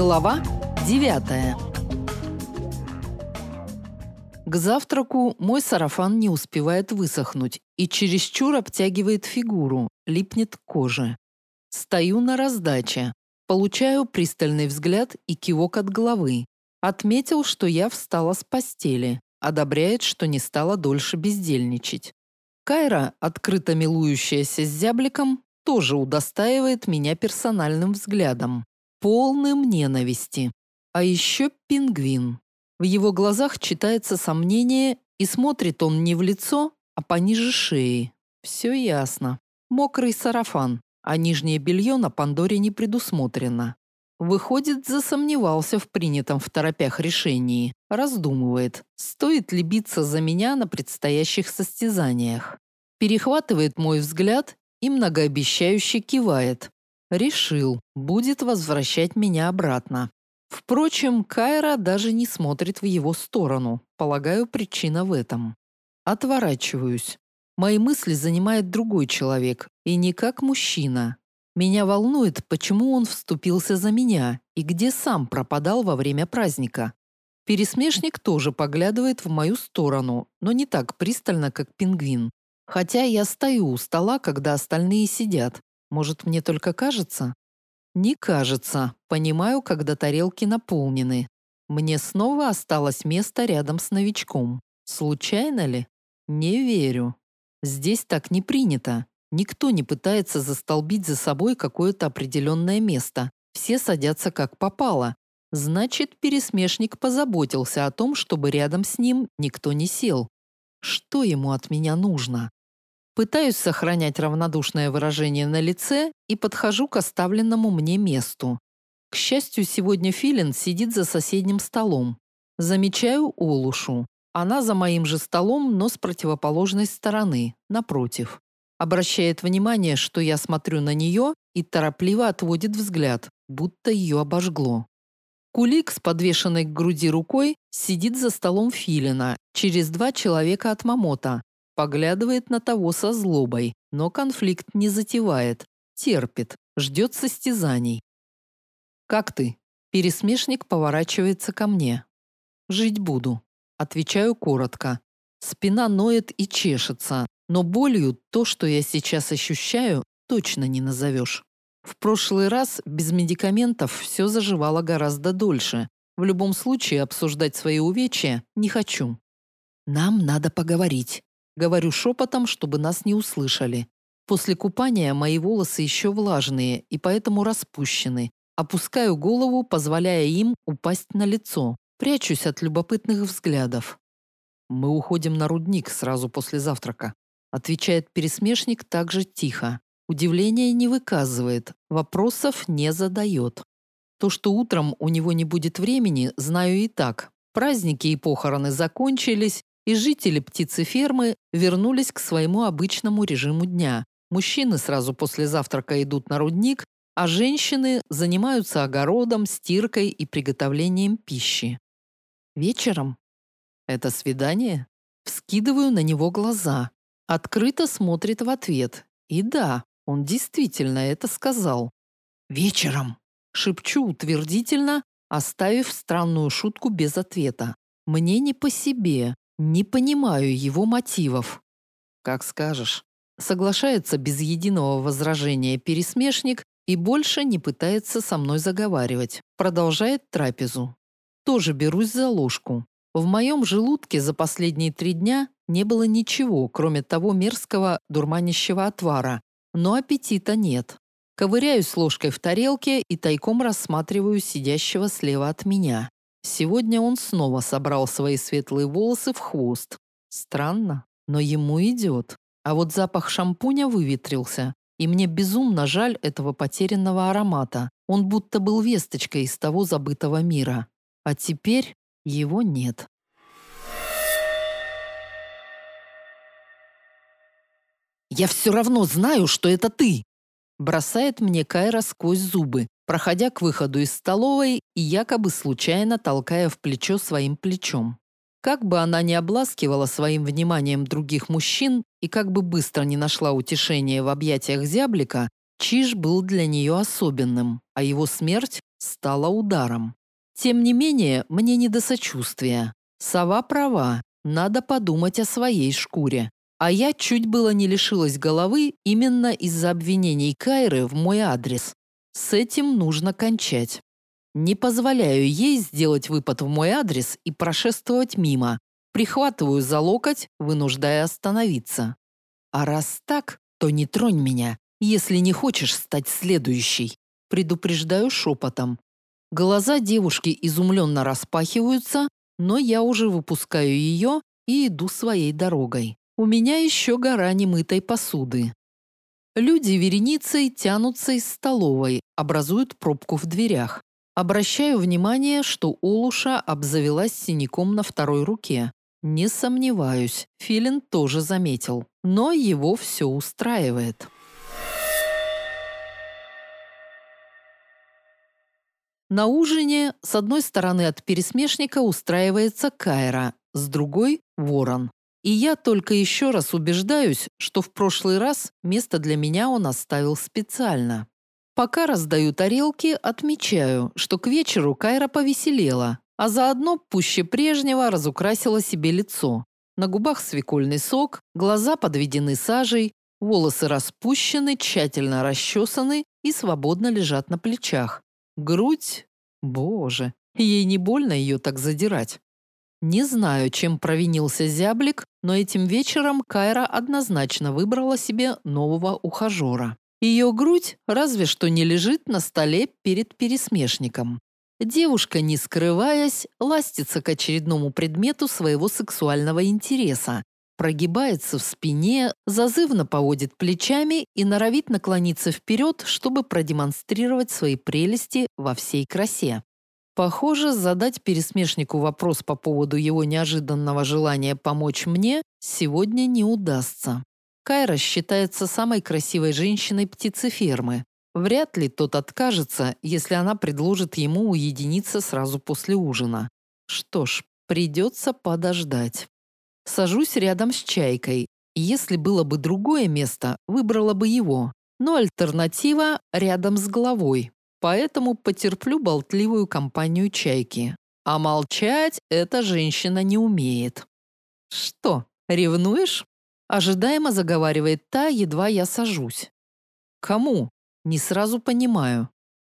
Глава 9 К завтраку мой сарафан не успевает высохнуть и чересчур обтягивает фигуру, липнет к коже. Стою на раздаче, получаю пристальный взгляд и кивок от головы. Отметил, что я встала с постели, одобряет, что не стала дольше бездельничать. Кайра, открыто милующаяся с зябликом, тоже удостаивает меня персональным взглядом, полным ненависти. А еще пингвин. В его глазах читается сомнение, и смотрит он не в лицо, а пониже шеи. Все ясно. Мокрый сарафан, а нижнее белье на Пандоре не предусмотрено. Выходит, засомневался в принятом в торопях решении. Раздумывает, стоит ли биться за меня на предстоящих состязаниях. Перехватывает мой взгляд и многообещающе кивает. Решил, будет возвращать меня обратно. Впрочем, Кайра даже не смотрит в его сторону. Полагаю, причина в этом. Отворачиваюсь. Мои мысли занимает другой человек, и не как мужчина. Меня волнует, почему он вступился за меня и где сам пропадал во время праздника. Пересмешник тоже поглядывает в мою сторону, но не так пристально, как пингвин. Хотя я стою у стола, когда остальные сидят. Может, мне только кажется? Не кажется. Понимаю, когда тарелки наполнены. Мне снова осталось место рядом с новичком. Случайно ли? Не верю. Здесь так не принято. Никто не пытается застолбить за собой какое-то определенное место. Все садятся как попало. Значит, пересмешник позаботился о том, чтобы рядом с ним никто не сел. Что ему от меня нужно? Пытаюсь сохранять равнодушное выражение на лице и подхожу к оставленному мне месту. К счастью, сегодня Филин сидит за соседним столом. Замечаю Олушу. Она за моим же столом, но с противоположной стороны, напротив. Обращает внимание, что я смотрю на нее и торопливо отводит взгляд, будто ее обожгло. Кулик с подвешенной к груди рукой сидит за столом Филина, через два человека от Мамота, Поглядывает на того со злобой, но конфликт не затевает. Терпит, ждет состязаний. «Как ты?» Пересмешник поворачивается ко мне. «Жить буду». Отвечаю коротко. Спина ноет и чешется, но болью то, что я сейчас ощущаю, точно не назовешь. В прошлый раз без медикаментов все заживало гораздо дольше. В любом случае обсуждать свои увечья не хочу. «Нам надо поговорить», Говорю шепотом, чтобы нас не услышали. После купания мои волосы еще влажные и поэтому распущены. Опускаю голову, позволяя им упасть на лицо. Прячусь от любопытных взглядов. «Мы уходим на рудник сразу после завтрака», отвечает пересмешник также тихо. Удивления не выказывает, вопросов не задает. То, что утром у него не будет времени, знаю и так. Праздники и похороны закончились, и жители птицефермы вернулись к своему обычному режиму дня. Мужчины сразу после завтрака идут на рудник, а женщины занимаются огородом, стиркой и приготовлением пищи. Вечером? Это свидание? Вскидываю на него глаза. Открыто смотрит в ответ. И да, он действительно это сказал. Вечером. Шепчу утвердительно, оставив странную шутку без ответа. Мне не по себе. Не понимаю его мотивов. Как скажешь. Соглашается без единого возражения пересмешник и больше не пытается со мной заговаривать. Продолжает трапезу. Тоже берусь за ложку. В моем желудке за последние три дня не было ничего, кроме того мерзкого дурманящего отвара. Но аппетита нет. Ковыряюсь ложкой в тарелке и тайком рассматриваю сидящего слева от меня. Сегодня он снова собрал свои светлые волосы в хвост. Странно, но ему идет. А вот запах шампуня выветрился, и мне безумно жаль этого потерянного аромата. Он будто был весточкой из того забытого мира. А теперь его нет. «Я все равно знаю, что это ты!» Бросает мне Кайра сквозь зубы, проходя к выходу из столовой и якобы случайно толкая в плечо своим плечом. Как бы она ни обласкивала своим вниманием других мужчин и как бы быстро не нашла утешения в объятиях зяблика, Чиж был для нее особенным, а его смерть стало ударом. Тем не менее, мне не до сочувствия. Сова права, надо подумать о своей шкуре. А я чуть было не лишилась головы именно из-за обвинений Кайры в мой адрес. С этим нужно кончать. Не позволяю ей сделать выпад в мой адрес и прошествовать мимо. Прихватываю за локоть, вынуждая остановиться. А раз так, то не тронь меня, если не хочешь стать следующей. Предупреждаю шепотом. Глаза девушки изумленно распахиваются, но я уже выпускаю ее и иду своей дорогой. У меня еще гора немытой посуды. Люди вереницей тянутся из столовой, образуют пробку в дверях. Обращаю внимание, что Олуша обзавелась синяком на второй руке. Не сомневаюсь, Филин тоже заметил, но его все устраивает. На ужине с одной стороны от пересмешника устраивается Кайра, с другой – Ворон. И я только еще раз убеждаюсь, что в прошлый раз место для меня он оставил специально. Пока раздаю тарелки, отмечаю, что к вечеру Кайра повеселела, а заодно пуще прежнего разукрасила себе лицо. На губах свекольный сок, глаза подведены сажей, волосы распущены, тщательно расчесаны и свободно лежат на плечах. Грудь? Боже, ей не больно ее так задирать. Не знаю, чем провинился зяблик, но этим вечером Кайра однозначно выбрала себе нового ухажера. Ее грудь разве что не лежит на столе перед пересмешником. Девушка, не скрываясь, ластится к очередному предмету своего сексуального интереса, прогибается в спине, зазывно поводит плечами и норовит наклониться вперед, чтобы продемонстрировать свои прелести во всей красе. Похоже, задать пересмешнику вопрос по поводу его неожиданного желания помочь мне сегодня не удастся. Кайра считается самой красивой женщиной птицефермы. Вряд ли тот откажется, если она предложит ему уединиться сразу после ужина. Что ж, придется подождать. Сажусь рядом с чайкой. Если было бы другое место, выбрала бы его. Но альтернатива рядом с головой поэтому потерплю болтливую компанию чайки. А молчать эта женщина не умеет. «Что, ревнуешь?» Ожидаемо заговаривает та, едва я сажусь. «Кому?» Не сразу понимаю.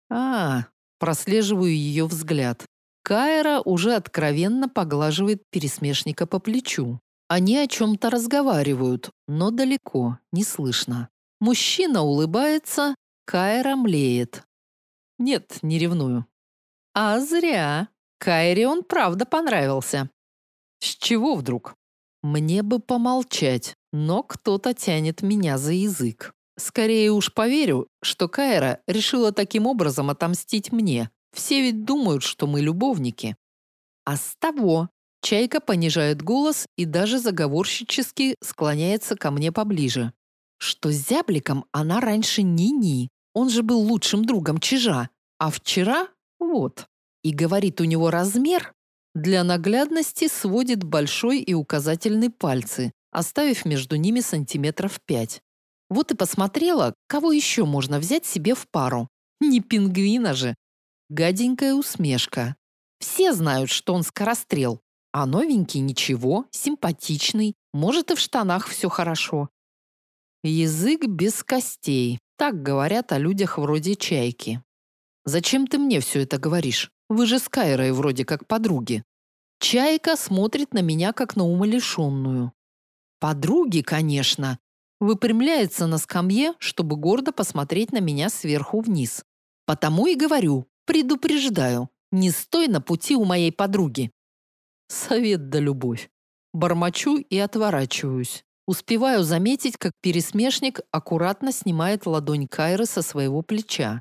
А, прослеживаю ее взгляд. Кайра уже откровенно поглаживает пересмешника по плечу. Они о чем-то разговаривают, но далеко, не слышно. Мужчина улыбается, Кайра млеет. Нет, не ревную. А зря. Кайре он правда понравился. С чего вдруг? Мне бы помолчать, но кто-то тянет меня за язык. Скорее уж поверю, что Кайра решила таким образом отомстить мне. Все ведь думают, что мы любовники. А с того Чайка понижает голос и даже заговорщически склоняется ко мне поближе. Что с зябликом она раньше ни-ни, он же был лучшим другом Чижа. А вчера вот. И говорит у него размер, для наглядности сводит большой и указательный пальцы, оставив между ними сантиметров пять. Вот и посмотрела, кого еще можно взять себе в пару. Не пингвина же. Гаденькая усмешка. Все знают, что он скорострел. А новенький ничего, симпатичный, может и в штанах все хорошо. Язык без костей. Так говорят о людях вроде чайки. Зачем ты мне все это говоришь? Вы же с Кайрой вроде как подруги. Чайка смотрит на меня как на умалишенную. Подруги, конечно. Выпрямляется на скамье, чтобы гордо посмотреть на меня сверху вниз. Потому и говорю, предупреждаю, не стой на пути у моей подруги. Совет да любовь. Бормочу и отворачиваюсь. Успеваю заметить, как пересмешник аккуратно снимает ладонь Кайры со своего плеча.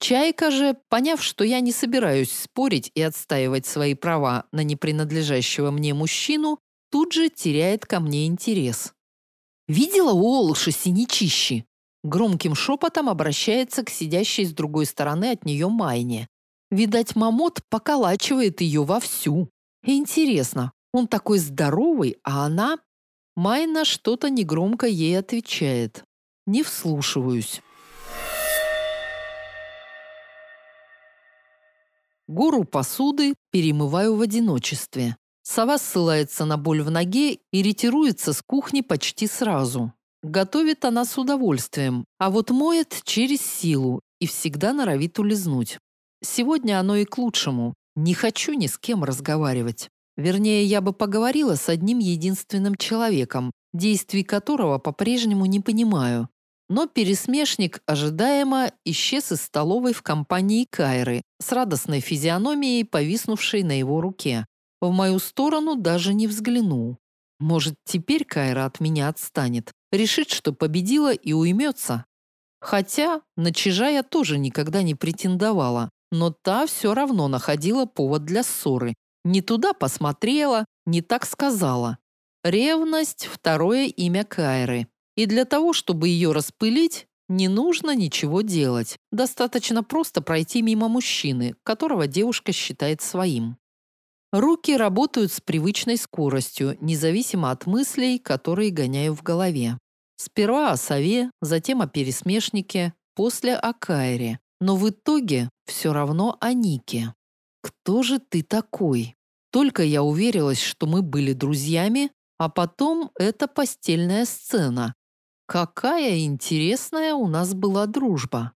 Чайка же, поняв, что я не собираюсь спорить и отстаивать свои права на непринадлежащего мне мужчину, тут же теряет ко мне интерес. «Видела у Олуши синячищи?» Громким шепотом обращается к сидящей с другой стороны от нее Майне. Видать, мамот поколачивает ее вовсю. Интересно, он такой здоровый, а она Майна что-то негромко ей отвечает. Не вслушиваюсь. Гору посуды перемываю в одиночестве. Сова ссылается на боль в ноге и ретируется с кухни почти сразу. Готовит она с удовольствием, а вот моет через силу и всегда норовит улизнуть. Сегодня оно и к лучшему. Не хочу ни с кем разговаривать. Вернее, я бы поговорила с одним единственным человеком, действий которого по-прежнему не понимаю. Но пересмешник ожидаемо исчез из столовой в компании Кайры с радостной физиономией, повиснувшей на его руке. В мою сторону даже не взглянул. Может, теперь Кайра от меня отстанет, решит, что победила и уймется. Хотя на чижа я тоже никогда не претендовала, но та все равно находила повод для ссоры. Не туда посмотрела, не так сказала. Ревность – второе имя Кайры. И для того, чтобы ее распылить, не нужно ничего делать. Достаточно просто пройти мимо мужчины, которого девушка считает своим. Руки работают с привычной скоростью, независимо от мыслей, которые гоняю в голове. Сперва о сове, затем о пересмешнике, после о Кайре. Но в итоге все равно о Нике. Кто же ты такой? Только я уверилась, что мы были друзьями, а потом эта постельная сцена. Какая интересная у нас была дружба.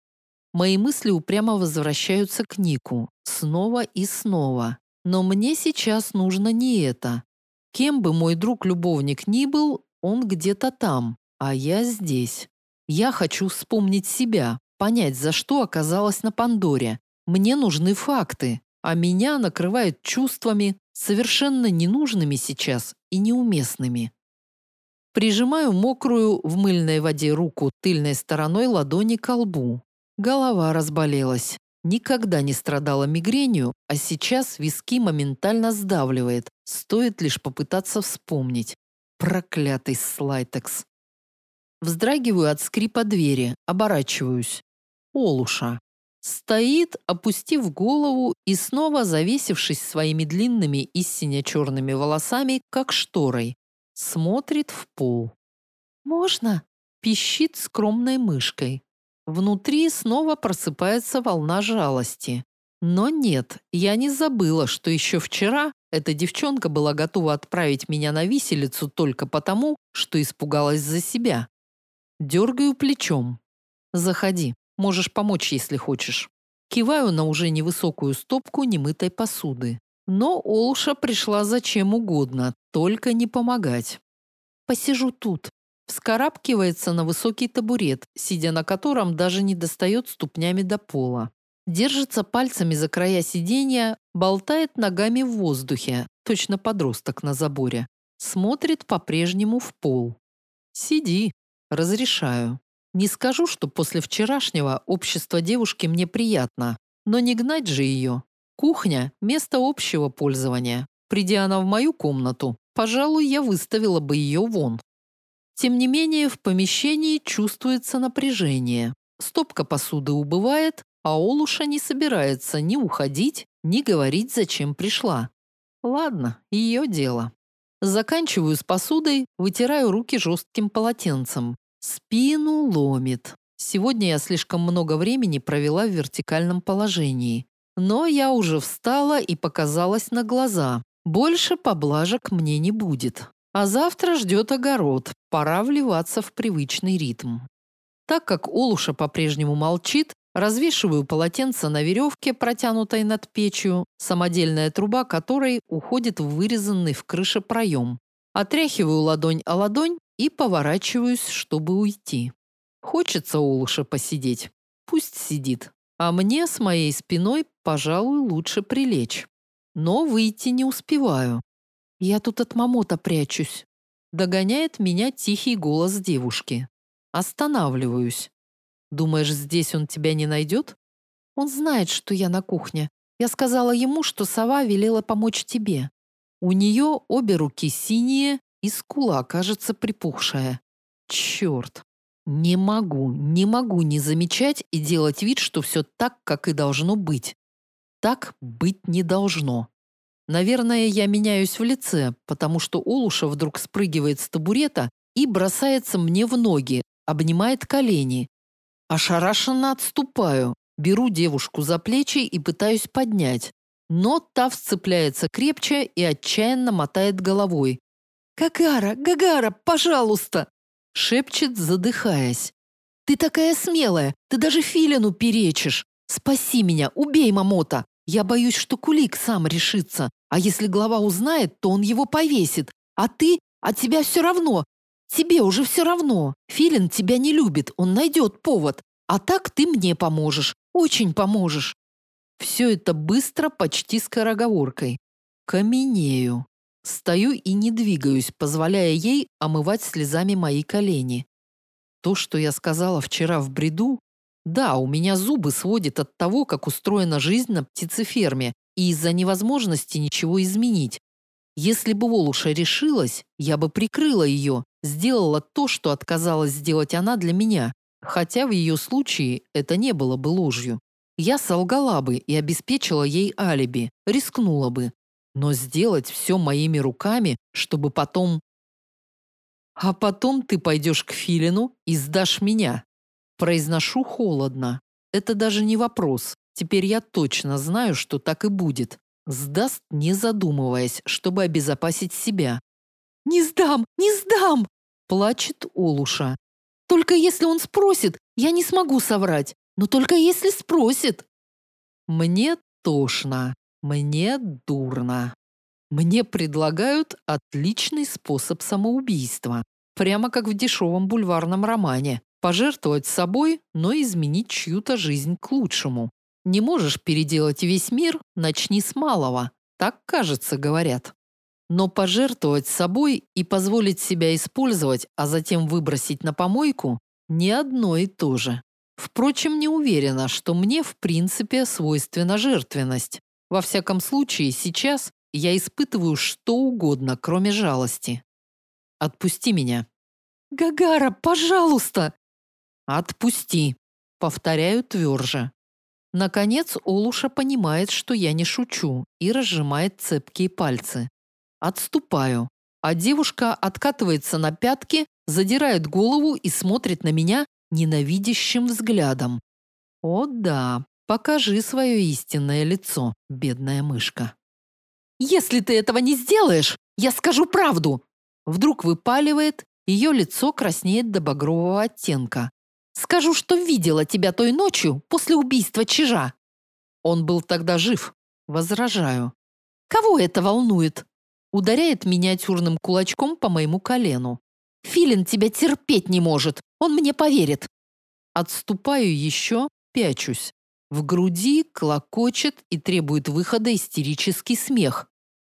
Мои мысли упрямо возвращаются к Нику, снова и снова. Но мне сейчас нужно не это. Кем бы мой друг-любовник ни был, он где-то там, а я здесь. Я хочу вспомнить себя, понять, за что оказалась на Пандоре. Мне нужны факты, а меня накрывают чувствами, совершенно ненужными сейчас и неуместными. Прижимаю мокрую в мыльной воде руку тыльной стороной ладони к лбу. Голова разболелась. Никогда не страдала мигренью, а сейчас виски моментально сдавливает. Стоит лишь попытаться вспомнить. Проклятый слайтекс. Вздрагиваю от скрипа двери, оборачиваюсь. Олуша. Стоит, опустив голову и снова завесившись своими длинными и сине-черными волосами, как шторой. Смотрит в пол. «Можно?» – пищит скромной мышкой. Внутри снова просыпается волна жалости. Но нет, я не забыла, что еще вчера эта девчонка была готова отправить меня на виселицу только потому, что испугалась за себя. Дергаю плечом. «Заходи, можешь помочь, если хочешь». Киваю на уже невысокую стопку немытой посуды. Но Олша пришла зачем угодно, только не помогать. «Посижу тут», Вскарабкивается на высокий табурет, сидя на котором даже не достает ступнями до пола. Держится пальцами за края сиденья, болтает ногами в воздухе, точно подросток на заборе. Смотрит по-прежнему в пол. «Сиди», разрешаю. Не скажу, что после вчерашнего общество девушки мне приятно, но не гнать же ее. Кухня – место общего пользования. Придя она в мою комнату, пожалуй, я выставила бы ее вон. Тем не менее, в помещении чувствуется напряжение. Стопка посуды убывает, а Олуша не собирается ни уходить, ни говорить, зачем пришла. Ладно, ее дело. Заканчиваю с посудой, вытираю руки жестким полотенцем. Спину ломит. Сегодня я слишком много времени провела в вертикальном положении. Но я уже встала и показалась на глаза. Больше поблажек мне не будет. А завтра ждет огород, пора вливаться в привычный ритм. Так как Олуша по-прежнему молчит, развешиваю полотенце на веревке, протянутой над печью, самодельная труба которой уходит в вырезанный в крыше проем. Отряхиваю ладонь о ладонь и поворачиваюсь, чтобы уйти. Хочется Олуша посидеть. Пусть сидит. А мне с моей спиной, пожалуй, лучше прилечь. Но выйти не успеваю. «Я тут от мамота прячусь», – догоняет меня тихий голос девушки. Останавливаюсь. «Думаешь, здесь он тебя не найдет?» «Он знает, что я на кухне. Я сказала ему, что сова велела помочь тебе. У нее обе руки синие и скула, кажется, припухшая. Черт! Не могу, не могу не замечать и делать вид, что все так, как и должно быть. Так быть не должно. Наверное, я меняюсь в лице, потому что Олуша вдруг спрыгивает с табурета и бросается мне в ноги, обнимает колени. Ошарашенно отступаю, беру девушку за плечи и пытаюсь поднять, но та вцепляется крепче и отчаянно мотает головой. «Гагара, Гагара, пожалуйста!» шепчет, задыхаясь. «Ты такая смелая, ты даже Филину перечишь! Спаси меня, убей Мамота! Я боюсь, что Кулик сам решится, а если глава узнает, то он его повесит, а ты, от тебя все равно, тебе уже все равно. Филин тебя не любит, он найдет повод, а так ты мне поможешь, очень поможешь». Все это быстро, почти скороговоркой. Каменею. Стою и не двигаюсь, позволяя ей омывать слезами мои колени. То, что я сказала вчера в бреду, да, у меня зубы сводит от того, как устроена жизнь на птицеферме, и из-за невозможности ничего изменить. Если бы Волуша решилась, я бы прикрыла ее, сделала то, что отказалась сделать она для меня, хотя в ее случае это не было бы ложью. Я солгала бы и обеспечила ей алиби, рискнула бы, но сделать все моими руками, чтобы потом... А потом ты пойдешь к Филину и сдашь меня. Произношу холодно. Это даже не вопрос. Теперь я точно знаю, что так и будет. Сдаст, не задумываясь, чтобы обезопасить себя. «Не сдам! Не сдам!» Плачет Олуша. «Только если он спросит, я не смогу соврать. Но только если спросит». Мне тошно. Мне дурно. Мне предлагают отличный способ самоубийства. Прямо как в дешевом бульварном романе. Пожертвовать собой, но изменить чью-то жизнь к лучшему. Не можешь переделать весь мир, начни с малого. Так, кажется, говорят. Но пожертвовать собой и позволить себя использовать, а затем выбросить на помойку – не одно и то же. Впрочем, не уверена, что мне в принципе свойственна жертвенность. Во всяком случае, сейчас я испытываю что угодно, кроме жалости. Отпусти меня. Гагара, пожалуйста. Отпусти. Повторяю тверже. Наконец Олуша понимает, что я не шучу, и разжимает цепкие пальцы. Отступаю, а девушка откатывается на пятки, задирает голову и смотрит на меня ненавидящим взглядом. О да, покажи свое истинное лицо, бедная мышка. Если ты этого не сделаешь, я скажу правду. Вдруг выпаливает, ее лицо краснеет до багрового оттенка. Скажу, что видела тебя той ночью после убийства Чижа. Он был тогда жив. Возражаю. Кого это волнует? Ударяет миниатюрным кулачком по моему колену. Филин тебя терпеть не может. Он мне поверит. Отступаю еще, пячусь. В груди клокочет и требует выхода истерический смех.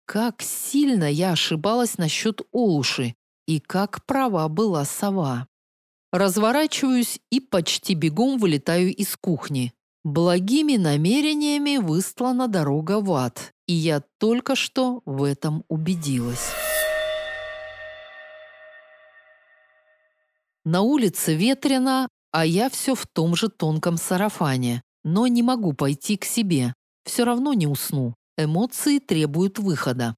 Как сильно я ошибалась насчет Олуши и как права была сова. Разворачиваюсь и почти бегом вылетаю из кухни. Благими намерениями выслана дорога в ад, и я только что в этом убедилась. На улице ветрено, а я все в том же тонком сарафане. Но не могу пойти к себе. Все равно не усну. Эмоции требуют выхода.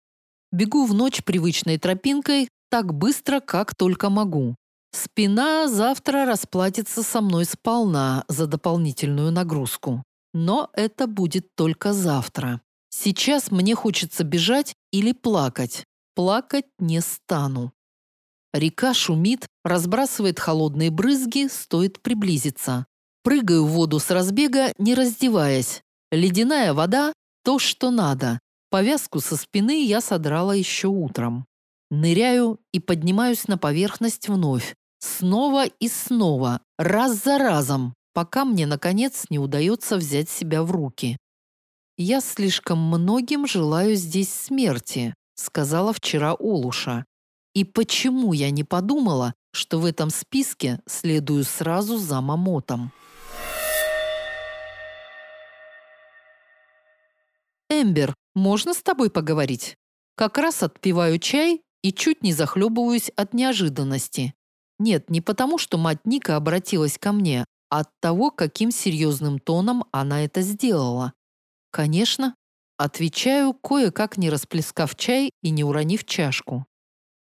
Бегу в ночь привычной тропинкой так быстро, как только могу. Спина завтра расплатится со мной сполна за дополнительную нагрузку. Но это будет только завтра. Сейчас мне хочется бежать или плакать. Плакать не стану. Река шумит, разбрасывает холодные брызги, стоит приблизиться. Прыгаю в воду с разбега, не раздеваясь. Ледяная вода – то, что надо. Повязку со спины я содрала еще утром. Ныряю и поднимаюсь на поверхность вновь. Снова и снова, раз за разом, пока мне, наконец, не удается взять себя в руки. «Я слишком многим желаю здесь смерти», – сказала вчера Олуша. И почему я не подумала, что в этом списке следую сразу за Мамотом? «Эмбер, можно с тобой поговорить?» Как раз отпиваю чай и чуть не захлебываюсь от неожиданности. Нет, не потому, что мать Ника обратилась ко мне, а от того, каким серьезным тоном она это сделала. «Конечно». Отвечаю, кое-как не расплескав чай и не уронив чашку.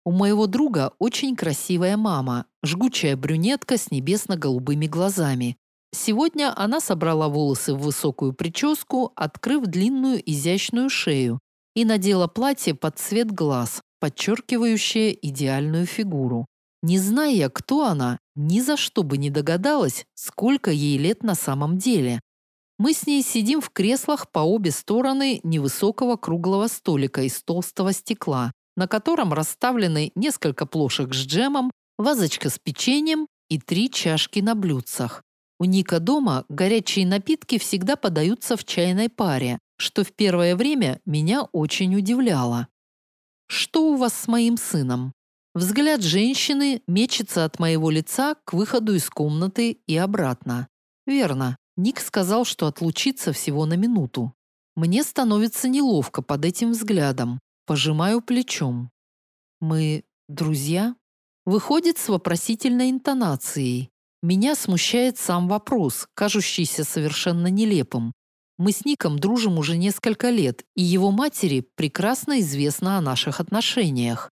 У моего друга очень красивая мама, жгучая брюнетка с небесно-голубыми глазами. Сегодня она собрала волосы в высокую прическу, открыв длинную изящную шею, и надела платье под цвет глаз, подчеркивающее идеальную фигуру. Не зная, кто она, ни за что бы не догадалась, сколько ей лет на самом деле. Мы с ней сидим в креслах по обе стороны невысокого круглого столика из толстого стекла, на котором расставлены несколько плошек с джемом, вазочка с печеньем и три чашки на блюдцах. У Ника дома горячие напитки всегда подаются в чайной паре, что в первое время меня очень удивляло. «Что у вас с моим сыном?» Взгляд женщины мечется от моего лица к выходу из комнаты и обратно. Верно, Ник сказал, что отлучится всего на минуту. Мне становится неловко под этим взглядом. Пожимаю плечом. Мы друзья? Выходит с вопросительной интонацией. Меня смущает сам вопрос, кажущийся совершенно нелепым. Мы с Ником дружим уже несколько лет, и его матери прекрасно известно о наших отношениях.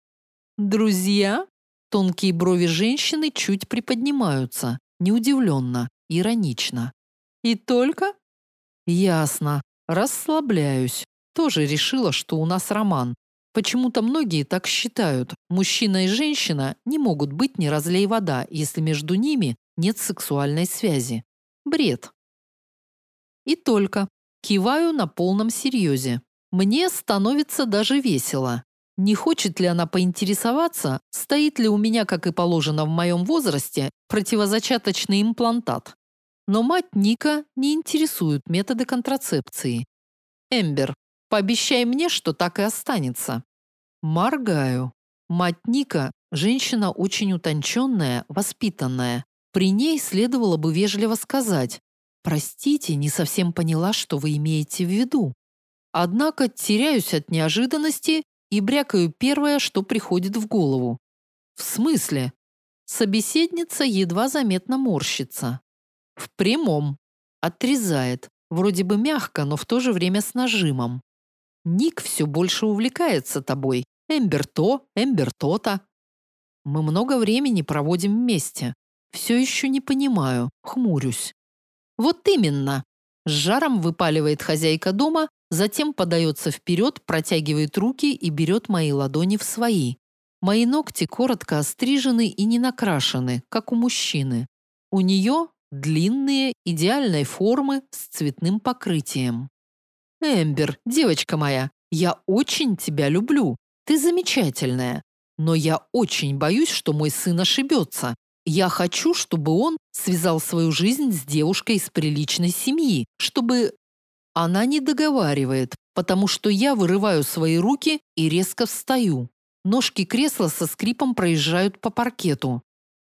«Друзья?» Тонкие брови женщины чуть приподнимаются, неудивленно, иронично. «И только?» «Ясно. Расслабляюсь. Тоже решила, что у нас роман. Почему-то многие так считают. Мужчина и женщина не могут быть не разлей вода, если между ними нет сексуальной связи. Бред. И только. Киваю на полном серьезе. Мне становится даже весело. Не хочет ли она поинтересоваться, стоит ли у меня, как и положено в моем возрасте, противозачаточный имплантат. Но мать Ника не интересует методы контрацепции. Эмбер, пообещай мне, что так и останется. Моргаю. Мать Ника – женщина очень утонченная, воспитанная. При ней следовало бы вежливо сказать «Простите, не совсем поняла, что вы имеете в виду». Однако теряюсь от неожиданности и брякаю первое, что приходит в голову. В смысле? Собеседница едва заметно морщится. В прямом. Отрезает. Вроде бы мягко, но в то же время с нажимом. Ник все больше увлекается тобой. Эмбер то, Эмбер то-то. Мы много времени проводим вместе. Все еще не понимаю, хмурюсь. Вот именно. С жаром выпаливает хозяйка дома, Затем подается вперед, протягивает руки и берет мои ладони в свои. Мои ногти коротко острижены и не накрашены, как у мужчины. У нее длинные, идеальной формы с цветным покрытием. «Эмбер, девочка моя, я очень тебя люблю. Ты замечательная. Но я очень боюсь, что мой сын ошибется. Я хочу, чтобы он связал свою жизнь с девушкой из приличной семьи, чтобы она не договаривает, потому что я вырываю свои руки и резко встаю. Ножки кресла со скрипом проезжают по паркету.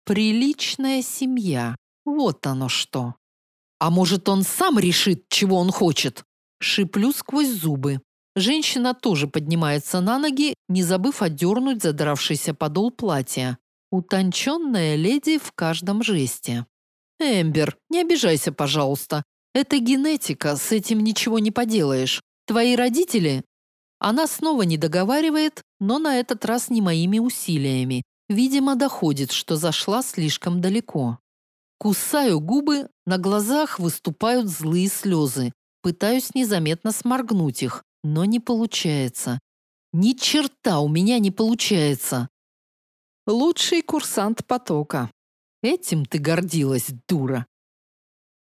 Приличная семья. Вот оно что. А может, он сам решит, чего он хочет? Шиплю сквозь зубы. Женщина тоже поднимается на ноги, не забыв отдернуть задравшийся подол платья. Утонченная леди в каждом жесте. «Эмбер, не обижайся, пожалуйста. Это генетика, с этим ничего не поделаешь. Твои родители? Она снова не договаривает, но на этот раз не моими усилиями. Видимо, доходит, что зашла слишком далеко. Кусаю губы, на глазах выступают злые слезы. Пытаюсь незаметно сморгнуть их, но не получается. Ни черта у меня не получается. Лучший курсант потока. Этим ты гордилась, дура.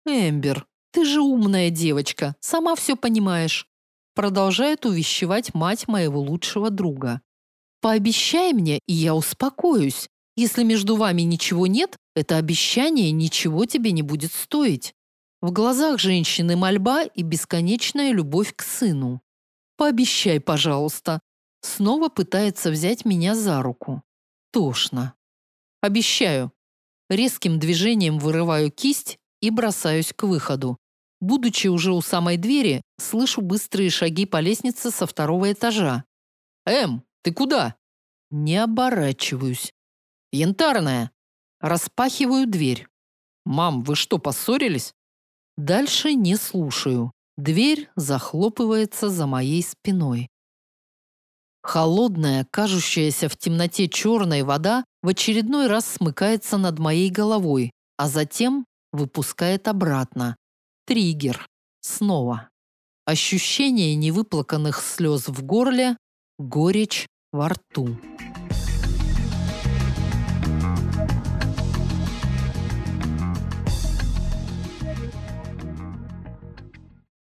Эмбер, «Ты же умная девочка, сама все понимаешь», продолжает увещевать мать моего лучшего друга. «Пообещай мне, и я успокоюсь. Если между вами ничего нет, это обещание ничего тебе не будет стоить». В глазах женщины мольба и бесконечная любовь к сыну. «Пообещай, пожалуйста». Снова пытается взять меня за руку. Тошно. «Обещаю». Резким движением вырываю кисть и бросаюсь к выходу. Будучи уже у самой двери, слышу быстрые шаги по лестнице со второго этажа. «Эм, ты куда?» Не оборачиваюсь. «Янтарная!» Распахиваю дверь. «Мам, вы что, поссорились?» Дальше не слушаю. Дверь захлопывается за моей спиной. Холодная, кажущаяся в темноте черная вода в очередной раз смыкается над моей головой, а затем выпускает обратно. Триггер. Снова. Ощущение невыплаканных слез в горле, горечь во рту.